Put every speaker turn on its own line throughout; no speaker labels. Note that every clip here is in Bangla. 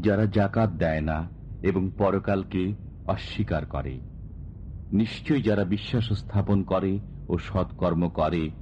যারা জাকাত দেয় না এবং পরকালকে অস্বীকার করে, নিশ্চয়ই যারা বিশ্বাস স্থাপন করে ও সৎকর্ম করে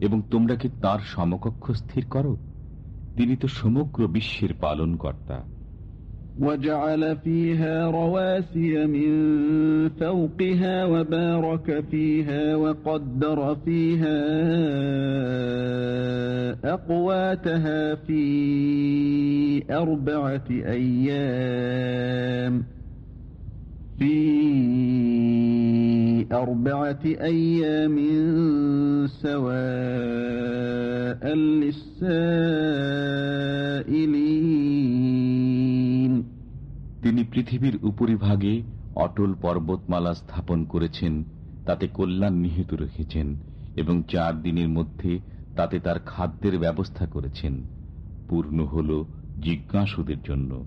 এবং তোমরা কি তার সমকক্ষ স্থির করো তিনি তো সমগ্র বিশ্বের পালন কর্তা
وجعل فيها رواسي من فوقها وبارك فيها وقدر فيها أقواتها في أربعة أيام في أربعة أيام سواء للسائلين
তিনি পৃথিবীর উপরিভাগে অটল পর্বতমালা স্থাপন করেছেন তাতে কল্যাণ নিহিত রেখেছেন এবং চার দিনের মধ্যে তাতে তার খাদ্যের ব্যবস্থা করেছেন পূর্ণ হল জিজ্ঞাসুদের জন্য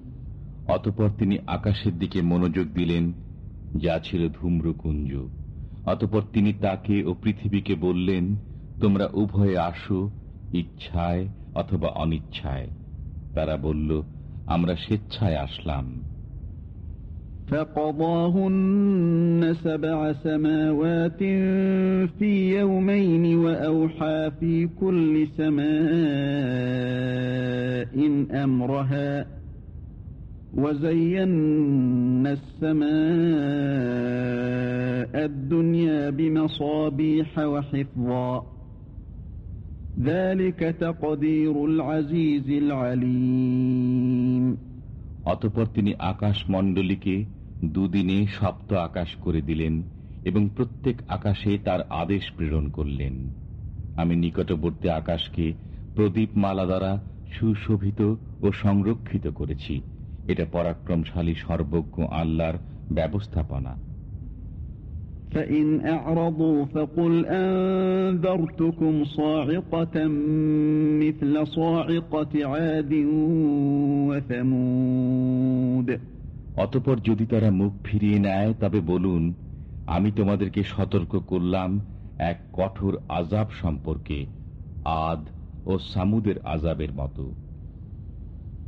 অতপর তিনি আকাশের দিকে মনোযোগ দিলেন যা ছিল ধূম্রকুঞ্জ অতপর তিনি তাকে ও পৃথিবীকে বললেন তোমরা উভয়ে আসো ইচ্ছায় অথবা অনিচ্ছায় তারা বলল আমরা স্বেচ্ছায় আসলাম
فقضاهن سبع سماوات في يومين وأوحى في كل سماء أمرها وزينا السماء الدنيا بمصابيح وحفظا ذلك تقدير العزيز العليم
অতপর তিনি আকাশ মণ্ডলীকে দুদিনে সপ্ত আকাশ করে দিলেন এবং প্রত্যেক আকাশে তার আদেশ প্রেরণ করলেন আমি নিকটবর্তী আকাশকে প্রদীপ মালা দ্বারা সুশোভিত ও সংরক্ষিত করেছি এটা পরাক্রমশালী সর্বজ্ঞ আল্লাহর ব্যবস্থাপনা
فإن أعرضوا فقل أنذرتكم صاعقة مثل صاعقة عاد وثمود
অতপর যদি তারা মুখ ফিরিয়ে নেয় তবে বলুন আমি তোমাদেরকে সতর্ক করলাম এক কঠোর আজাব সম্পর্কে আদ ও সামুদের আজাবের মতো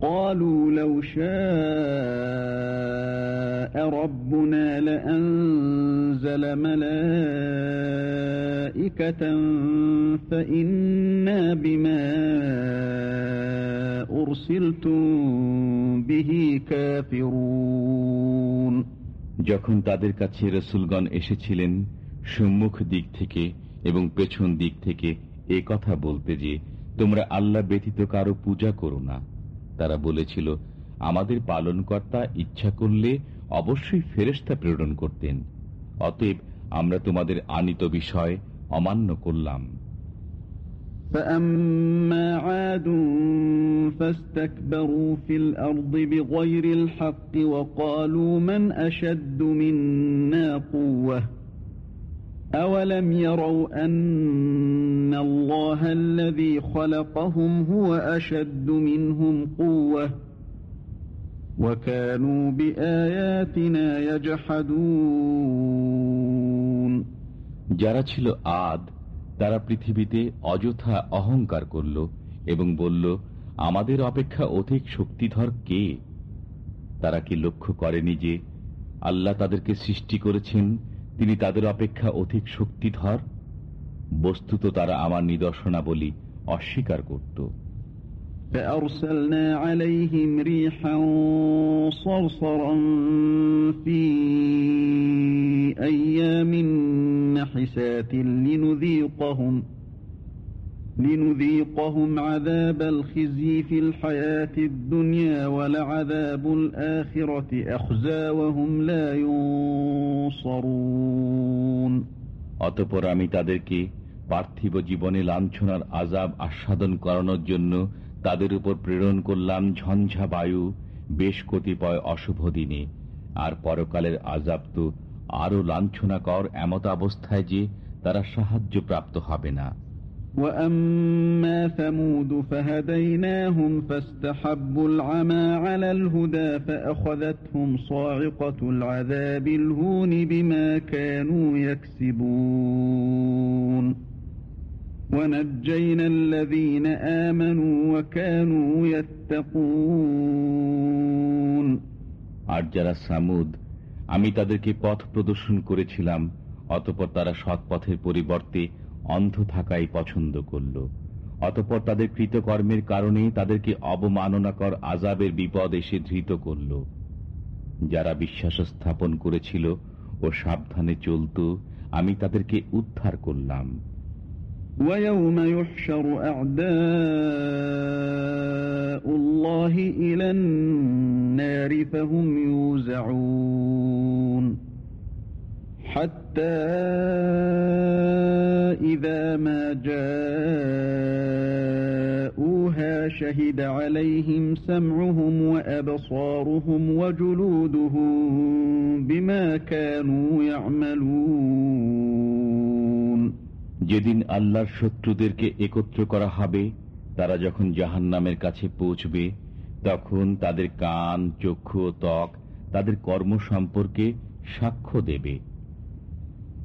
قالوا لو شاء ربنا لأنزل ملائكة فإنا بما أرسلتم به كافرون
যখন তাদের কাছে রসুলগণ এসেছিলেন সম্মুখ দিক থেকে এবং পেছন দিক থেকে এ কথা বলতে যে তোমরা আল্লাহ ব্যতীত কারো পূজা করো না তারা বলেছিল আমাদের পালনকর্তা ইচ্ছা করলে অবশ্যই ফেরেস্তা প্রেরণ করতেন অতএব আমরা তোমাদের আনিত বিষয় অমান্য করলাম
فأما عاد فاستكبروا في الأرض بغير الحق وقالوا من أشد منا قوة أولم يروا أن الله الذي خلقهم هو أشد منهم قوة وكانوا بآياتنا يجحدون
যারা ছিল আদ তারা পৃথিবীতে অযথা অহংকার করল এবং বলল আমাদের অপেক্ষা অধিক শক্তিধর কে তারা কি লক্ষ্য করেনি যে আল্লাহ তাদেরকে সৃষ্টি করেছেন তিনি তাদের অপেক্ষা অধিক শক্তিধর বস্তুত তারা আমার নিদর্শনাবলী অস্বীকার করত
فأرسلنا عليهم ريحا صرصرا في أيام نحسات لنذيقهم لنذيقهم عذاب الخزي في الحياة الدنيا ولعذاب الآخرة أخزى وهم لا ينصرون
অতপর আমি তাদেরকে পার্থিব জীবনে লাঞ্ছনার আজাব আস্বাদন করানোর জন্য তাদের উপর প্রেরণ করলাম ঝঞ্ঝা বায়ু বেশ কতিপয় অশুভ দিনে আর পরকালের আজাব তো আরো লাঞ্ছনাকর এমত অবস্থায় যে তারা সাহায্য প্রাপ্ত হবে না
وأما ثمود فهديناهم فاستحبوا العمى على الهدى فأخذتهم صاعقة العذاب الهون بما كانوا يكسبون ونجينا الذين آمنوا وكانوا يتقون
আর যারা সামুদ আমি তাদেরকে পথ প্রদর্শন করেছিলাম অতপর তারা সৎ পথের পরিবর্তে অন্ধ থাকাই পছন্দ করল অতপর তাদের কৃতকর্মের কারণে তাদেরকে অবমাননাকর আজাবের বিপদ এসে ধৃত করল যারা বিশ্বাস স্থাপন করেছিল ও সাবধানে চলত আমি তাদেরকে উদ্ধার করলাম
ويوم يحشر أعداء الله إلى النار فهم يوزعون حتى إذا ما جاءوها شهد عليهم سمعهم وأبصارهم وجلودهم بما كانوا يعملون
যেদিন আল্লাহর শত্রুদেরকে একত্র করা হবে তারা যখন জাহান নামের কাছে পৌঁছবে তখন তাদের কান চক্ষু ও ত্বক তাদের কর্ম সম্পর্কে সাক্ষ্য দেবে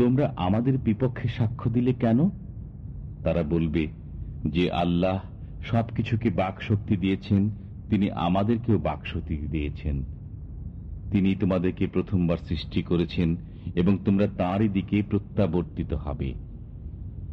তোমরা আমাদের বিপক্ষে সাক্ষ্য দিলে কেন? তারা বলবে, যে আল্লাহ সবকিছুকে বাক শক্তি দিয়েছেন, তিনি আমাদেরকেও বাকশক্তি দিয়েছেন। তিনি তোমাদেরকে প্রথমবার সৃষ্টি করেছেন এবং তোমরা তাঁরই দিকে প্রত্যাবর্তিত হবে।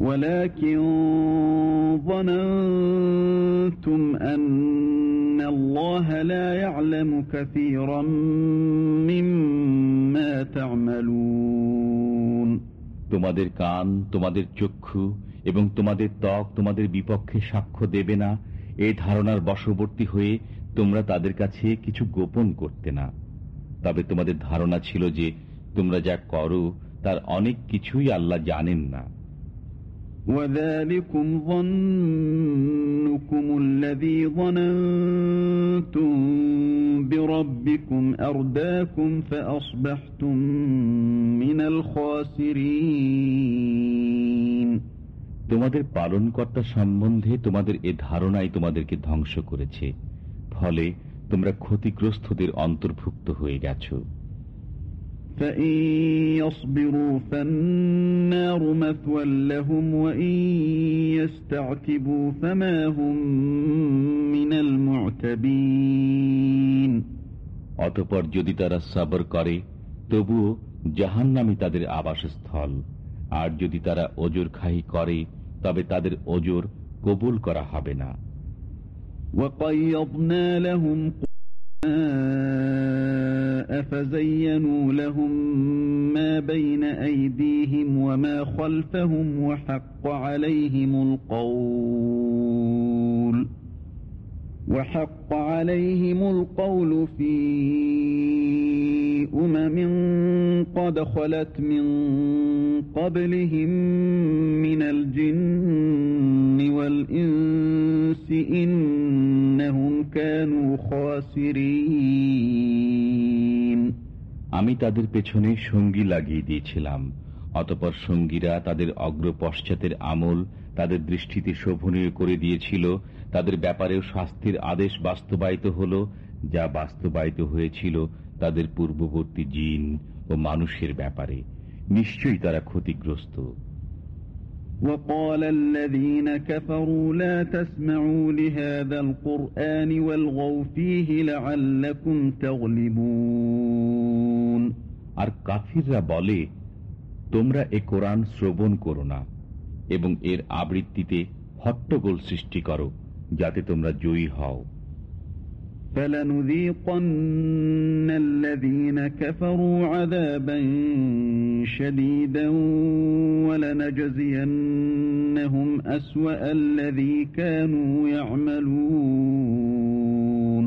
ولكن ظننتم أن الله لا يعلم كثيرا مما تعملون
তোমাদের কান তোমাদের চক্ষু এবং তোমাদের ত্বক তোমাদের বিপক্ষে সাক্ষ্য দেবে না এই ধারণার বশবর্তী হয়ে তোমরা তাদের কাছে কিছু গোপন করতে না তবে তোমাদের ধারণা ছিল যে তোমরা যা করো তার অনেক কিছুই আল্লাহ জানেন না
وذلكم ظنكم الذي ظننتم بربكم أرداكم فأصبحتم من الخاسرين
তোমাদের পালনকর্তা সম্বন্ধে তোমাদের এ ধারণাই তোমাদেরকে ধ্বংস করেছে ফলে তোমরা ক্ষতিগ্রস্তদের অন্তর্ভুক্ত হয়ে গেছো
فإن يصبروا فالنار مثوى لهم وإن يستعتبوا فما هم من المعتبين
অতপর যদি তারা সাবর করে তবুও জাহান্নামি তাদের আবাসস্থল আর যদি তারা ওজোর খাহি করে তবে তাদের ওজোর কবুল করা হবে না
وقيضنا لهم فزينوا لهم ما بين أيديهم وما خلفهم وحق عليهم القول. وحق عليهم القول في أمم قد خلت من قبلهم من الجن والإنس إنهم كانوا خاسرين
আমি তাদের পেছনে সঙ্গী লাগিয়ে দিয়েছিলাম অতপর সঙ্গীরা তাদের অগ্র পশ্চাতের আমল তাদের দৃষ্টিতে শোভনীয় করে দিয়েছিল তাদের ব্যাপারেও শাস্তির আদেশ বাস্তবায়িত হল যা বাস্তবায়িত হয়েছিল তাদের পূর্ববর্তী জিন ও মানুষের ব্যাপারে নিশ্চয়ই তারা ক্ষতিগ্রস্ত
وقال الذين كفروا لا تسمعوا لهذا القرآن والغوا فيه لعلكم تغلبون
আর কাফিররা বলে তোমরা এ কোরআন শ্রবণ করো না এবং এর আবৃত্তিতে হট্টগোল সৃষ্টি করো যাতে তোমরা জয়ী হও
فلنذيقن الذين كفروا عذابا شديدا ولنجزينهم أسوأ الذي كانوا يعملون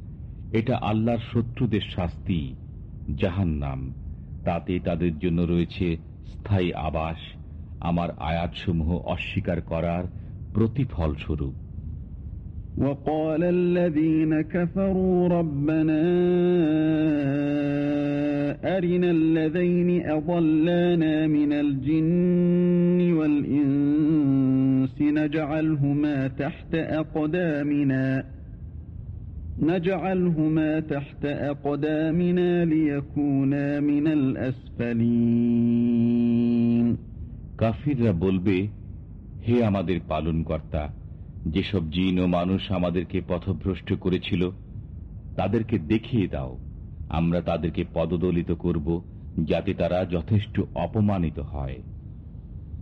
এটা আল্লাহর শত্রুদের শাস্তি জাহান্নাম তাতে তাদের জন্য রয়েছে স্থায়ী আবাস আমার আয়াতসমূহ অস্বীকার করার প্রতিফল স্বরূপ
وقال الذين كفروا ربنا أرنا الذين أضلانا من الجن والإنس نجعلهما تحت أقدامنا نجعلهما تحت أقدامنا ليكونا من الأسفلين
কাফিররা বলবে হে আমাদের পালন কর্তা যেসব জিন ও মানুষ আমাদেরকে পথভ্রষ্ট করেছিল তাদেরকে দেখিয়ে দাও আমরা তাদেরকে পদদলিত করব যাতে তারা যথেষ্ট অপমানিত হয়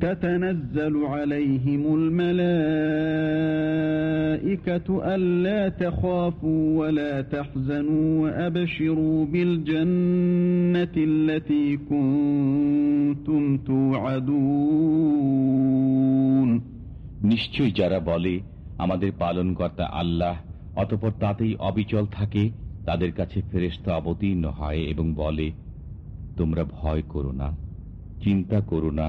تتنزل عليهم الملائكة ألا تخافوا ولا تحزنوا وأبشروا بالجنة التي كنتم توعدون
নিশ্চয়ই যারা বলে আমাদের পালনকর্তা আল্লাহ অতপর তাতেই অবিচল থাকে তাদের কাছে ফেরেস্তা অবতীর্ণ হয় এবং বলে তোমরা ভয় করো না চিন্তা করো না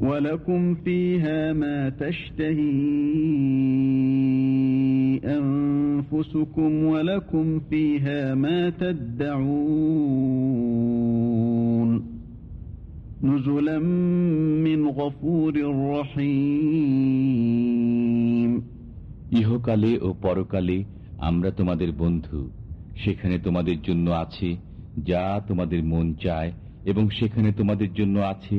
ولكم فيها ما تشتهي أنفسكم ولكم فيها ما تدعون نزلا من غفور رحيم
ইহকালে ও পরকালে আমরা তোমাদের বন্ধু সেখানে তোমাদের জন্য আছে যা তোমাদের মন চায় এবং সেখানে তোমাদের জন্য আছে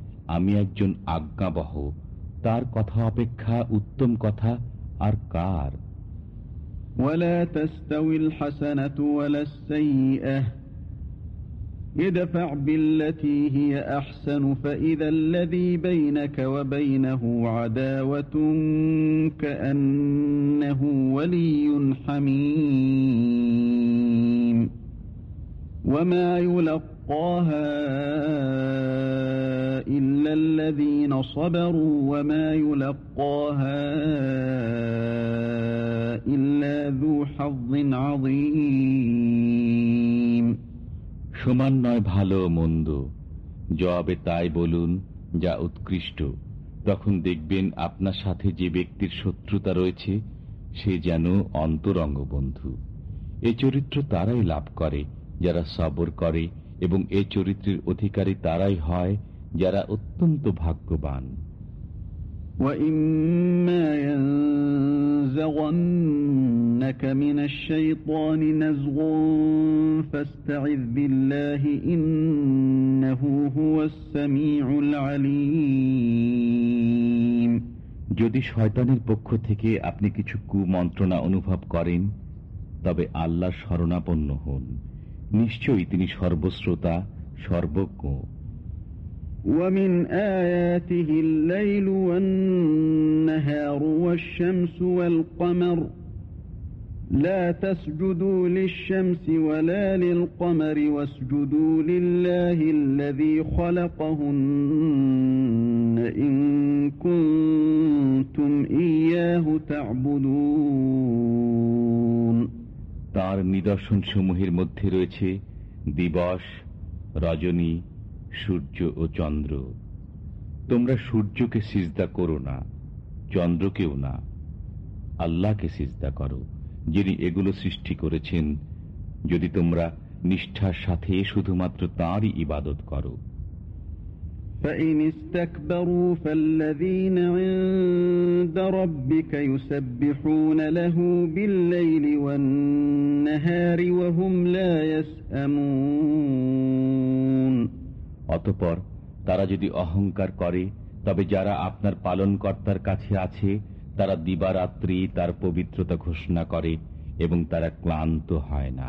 আমি একজন আজ্ঞাবহ তার কথা অপেক্ষা উত্তম কথা আর কার
ولا تستوي الحسنة ولا السيئة ادفع بالتي هي أحسن فإذا الذي بينك وبينه عداوة كأنه ولي حميم وما يلقاها إلا الذين صبروا وما يلقاها إلا ذو حظ عظيم
সমান নয় ভালো মন্দ জবাবে তাই বলুন যা উৎকৃষ্ট তখন দেখবেন আপনার সাথে যে ব্যক্তির শত্রুতা রয়েছে সে যেন অন্তরঙ্গ বন্ধু এ চরিত্র তারাই লাভ করে যারা সবর করে এবং এ চরিত্রের অধিকারী তারাই হয় যারা অত্যন্ত ভাগ্যবান। যদি শয়তানের পক্ষ থেকে আপনি কিছু কুমন্ত্রণা অনুভব করেন তবে আল্লাহ শরণাপন্ন হন। নিশ্চয়ই তিনি সর্বশ্রোতা সর্বজ্ঞ
ومن آياته الليل والنهار والشمس والقمر لا تسجدوا للشمس ولا للقمر واسجدوا لله الذي خلقهن إن كنتم إياه تعبدون
তার নিদর্শন সমূহের মধ্যে রয়েছে দিবস, রজনী, সূর্য ও চন্দ্র। তোমরা সূর্যকে সিজদা করো না, চন্দ্রকেও না। আল্লাহকে সিজদা করো, যিনি এগুলো সৃষ্টি করেছেন। যদি তোমরা নিষ্ঠার সাথে শুধুমাত্র তাঁরই ইবাদত করো
فإن استكبروا فالذين عند ربك يسبحون له بالليل والنهار وهم لا يسأمون
অতপর তারা যদি অহংকার করে তবে যারা আপনার পালনকর্তার কাছে আছে তারা দিবারাত্রি তার পবিত্রতা ঘোষণা করে এবং তারা ক্লান্ত হয় না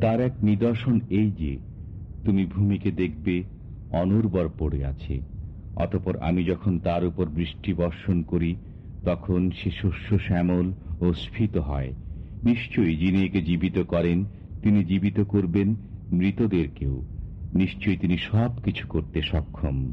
তার এক নিদর্শন এই যে, তুমি ভূমিকে দেখবে, অনুর্বর পড়ে আছে। অতপর আমি যখন তার উপর বৃষ্টি বর্ষণ করি, তখন সে শস্য শ্যামল ও স্ফীত হয়। নিশ্চয়ই যিনি একে জীবিত করেন, তিনি জীবিত করবেন মৃতদেরকেও। নিশ্চয়ই তিনি সব কিছু করতে সক্ষম।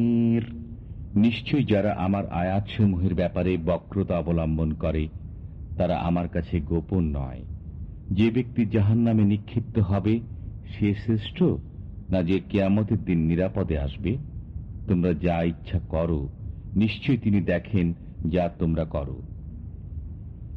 নিশ্চয় যারা আমার আয়াতসমূহের ব্যাপারে বক্রতা অবলম্বন করে, তারা আমার কাছে গোপন নয়। যে ব্যক্তি জাহান নামে নিক্ষিপ্ত হবে, সে শ্রেষ্ঠ, না যে কেয়ামতের দিন নিরাপদে আসবে? তোমরা যা ইচ্ছা করো নিশ্চয় তিনি দেখেন যা তোমরা করো।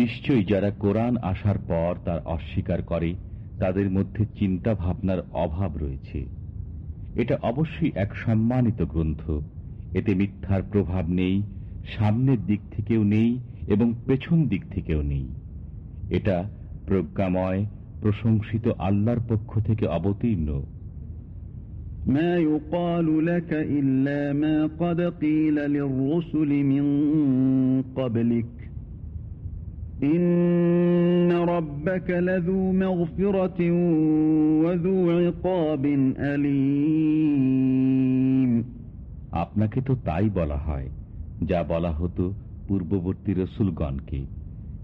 নিশ্চয়ই যারা কোরআন আসার পর তার অস্বীকার করে তাদের মধ্যে চিন্তা ভাবনার অভাব রয়েছে এটা অবশ্যই এক সম্মানিত গ্রন্থ এতে মিথ্যার প্রভাব নেই সামনের দিক থেকেও নেই এবং পেছন দিক থেকেও নেই এটা প্রজ্ঞাময় প্রশংসিত আল্লাহর পক্ষ থেকে অবতীর্ণ
ما يقال لك إلا ما قد قيل للرسل من قبلك
আপনাকে তো তাই বলা হয়, যা বলা হতো পূর্ববর্তী রসুলগণকে।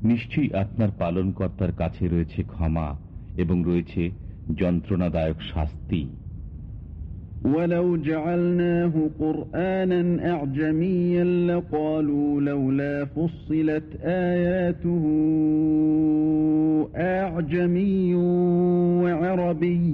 নিশ্চয়ই আপনার পালনকর্তার কাছে রয়েছে ক্ষমা এবং রয়েছে যন্ত্রণাদায়ক শাস্তি।
ولو جعلناه قرآنا أعجميا لقالوا لولا فصلت آياته أعجمي وعربي.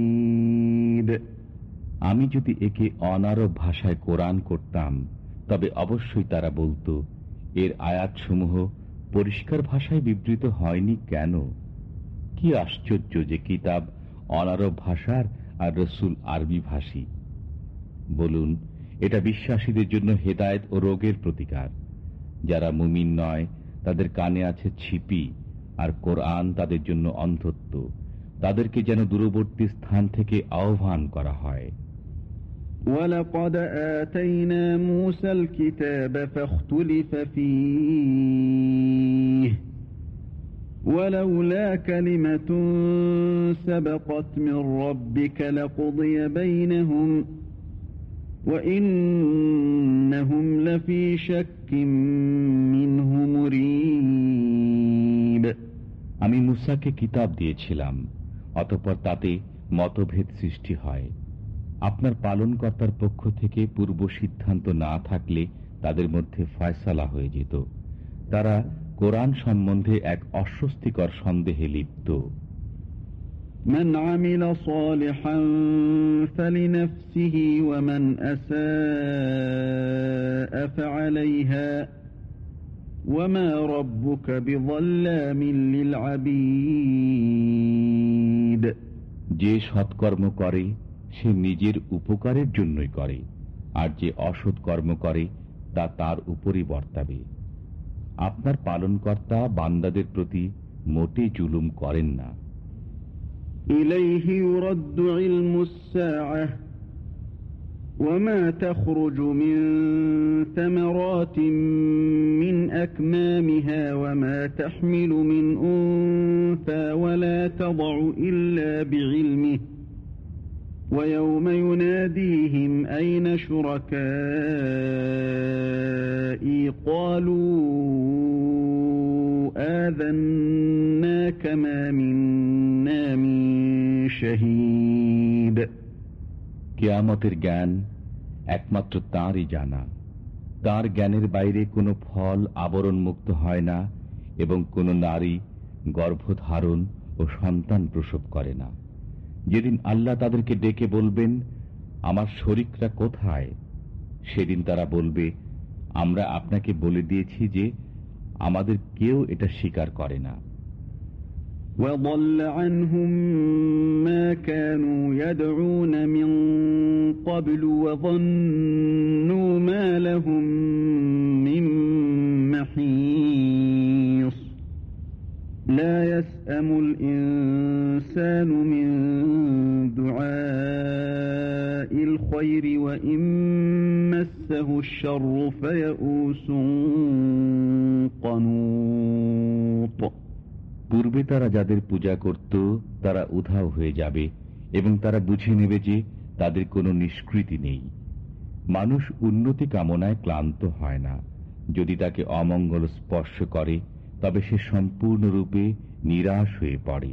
আমি যদি একে অনারব ভাষায় কোরআন করতাম, তবে অবশ্যই তারা বলতো, এর আয়াতসমূহ পরিষ্কার ভাষায় বিবৃত হয়নি কেন? কি আশ্চর্য যে কিতাব অনারব ভাষার আর রসুল আরবি ভাষী। বলুন, এটা বিশ্বাসীদের জন্য হেদায়ত ও রোগের প্রতিকার। যারা মুমিন নয়, তাদের কানে আছে ছিপি, আর কোরআন তাদের জন্য অন্ধত্ব। তাদেরকে যেন দূরবর্তী স্থান থেকে আহ্বান করা হয়।
ولقد آتينا موسى الكتاب فاختلف فيه ولولا كلمة سبقت من ربك لقضي بينهم
আমি মুসাকে কিতাব দিয়েছিলাম অতপর তাতে মতভেদ সৃষ্টি হয় আপনার পালনকর্তার পক্ষ থেকে পূর্ব সিদ্ধান্ত না থাকলে তাদের মধ্যে ফয়সালা হয়ে যেত তারা কোরআন সম্বন্ধে এক অস্বস্তিকর সন্দেহে লিপ্ত
من عمل صالحا فلنفسه ومن أساء فعليها وما ربك بظلام للعبيد
যে সৎকর্ম করে সে নিজের উপকারের জন্যই করে আর যে অসৎ কর্ম করে তা তার উপরই বর্তাবে আপনার পালনকর্তা বান্দাদের প্রতি মোটে জুলুম করেন না
إليه يرد علم الساعة وما تخرج من ثمرات من أكمامها وما تحمل من أنثى ولا تضع إلا بعلمه ويوم يناديهم أين شركائي قالوا آذناك ما منا من شهيد
কেয়ামতের জ্ঞান একমাত্র তাঁরই জানা তার জ্ঞানের বাইরে কোনো ফল আবরণ মুক্ত হয় না এবং কোনো নারী গর্ভধারণ ও সন্তান প্রসব করে না যেদিন আল্লাহ তাদেরকে ডেকে বলবেন আমার শরিকরা কোথায় সেদিন তারা বলবে আমরা আপনাকে বলে দিয়েছি যে আমাদের কেউ এটা স্বীকার করে না
وضل عنهم ما كانوا يدعون من قبل وظنوا ما لهم من محيص لا يسأم الإنسان من الخير وإن مسه الشر فيئوس قنوط
পূর্বে তারা যাদের পূজা করত তারা উধাও হয়ে যাবে এবং তারা বুঝে নেবে যে তাদের কোনো নিষ্কৃতি নেই মানুষ উন্নতি কামনায় ক্লান্ত হয় না যদি তাকে অমঙ্গল স্পর্শ করে তবে সে সম্পূর্ণরূপে নিরাশ হয়ে পড়ে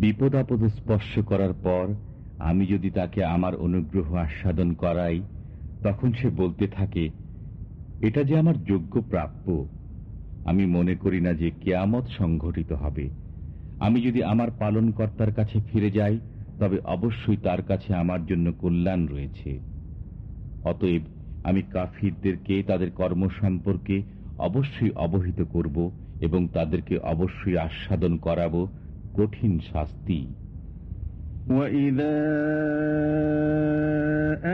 বিপদ আপদ স্পর্শ করার পর আমি যদি তাকে আমার অনুগ্রহ আস্বাদন করাই, তখন সে বলতে থাকে, এটা যে আমার যোগ্য প্রাপ্য, আমি মনে করি না যে কেয়ামত সংঘটিত হবে। আমি যদি আমার পালনকর্তার কাছে ফিরে যাই, তবে অবশ্যই তার কাছে আমার জন্য কল্যাণ রয়েছে। অতএব আমি কাফিরদেরকে তাদের কর্ম সম্পর্কে অবশ্যই অবহিত করব এবং তাদেরকে অবশ্যই আস্বাদন করাবো কঠিন শাস্তি
وإذا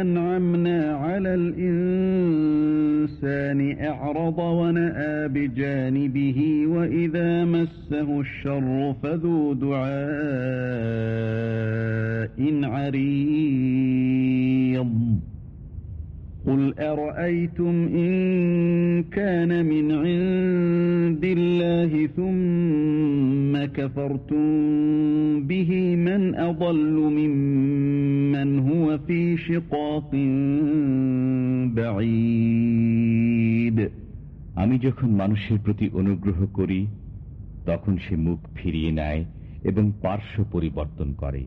أنعمنا على الإنسان أعرض ونأى بجانبه وإذا مسه الشر فذو دعاء عريض قل أرأيتم إن كان من عند الله ثم كفرتم به من أضل ممن هو في شقاق بعيد
আমি যখন মানুষের প্রতি অনুগ্রহ করি তখন সে মুখ ফিরিয়ে নেয় এবং পার্শ্ব পরিবর্তন করে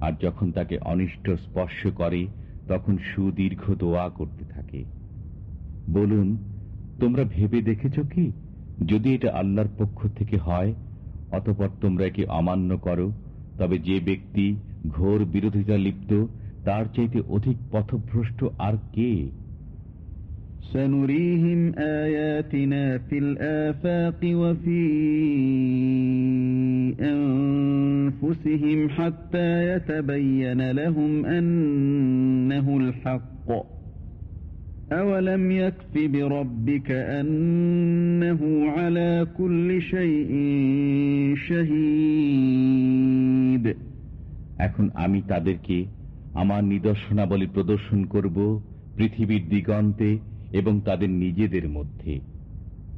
আর যখন তাকে অনিষ্ট স্পর্শ করে তখন সুদীর্ঘ দোয়া করতে থাকে বলুন তোমরা ভেবে দেখেছ কি যদি এটা আল্লাহর পক্ষ থেকে হয় অতপর তোমরা কি অমান্য করো তবে যে ব্যক্তি ঘোর বিরোধিতা লিপ্ত তার চাইতে অধিক পথভ্রষ্ট আর কে
سنريهم آياتنا في الآفاق وفي أنفسهم حتى يتبين لهم أنه الحق أولم يكف بربك أنه على كل شيء شهيد
এখন আমি তাদেরকে আমার নিদর্শনাবলী প্রদর্শন করব পৃথিবীর দিগন্তে এবং তাদের নিজেদের মধ্যে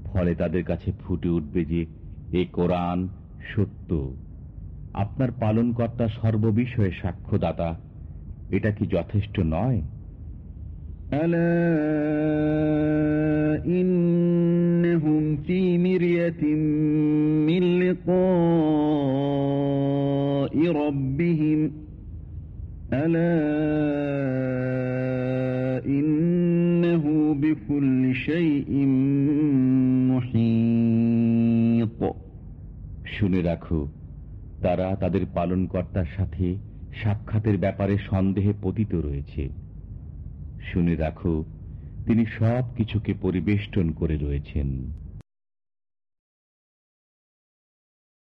ফলে তাদের কাছে ফুটে উঠবে যে এ কোরআন সত্য। আপনার পালনকর্তা সর্ববিষয়ে সাক্ষ্যদাতা। এটা কি যথেষ্ট নয়?
ইন্নহুম ফি মিরিয়াতিম মিন
শুনে রাখো, তারা তাদের পালনকর্তার সাথে সাক্ষাতের ব্যাপারে সন্দেহে পতিত রয়েছে। শুনে রাখো, তিনি সব কিছুকে পরিবেষ্টন করে রয়েছেন।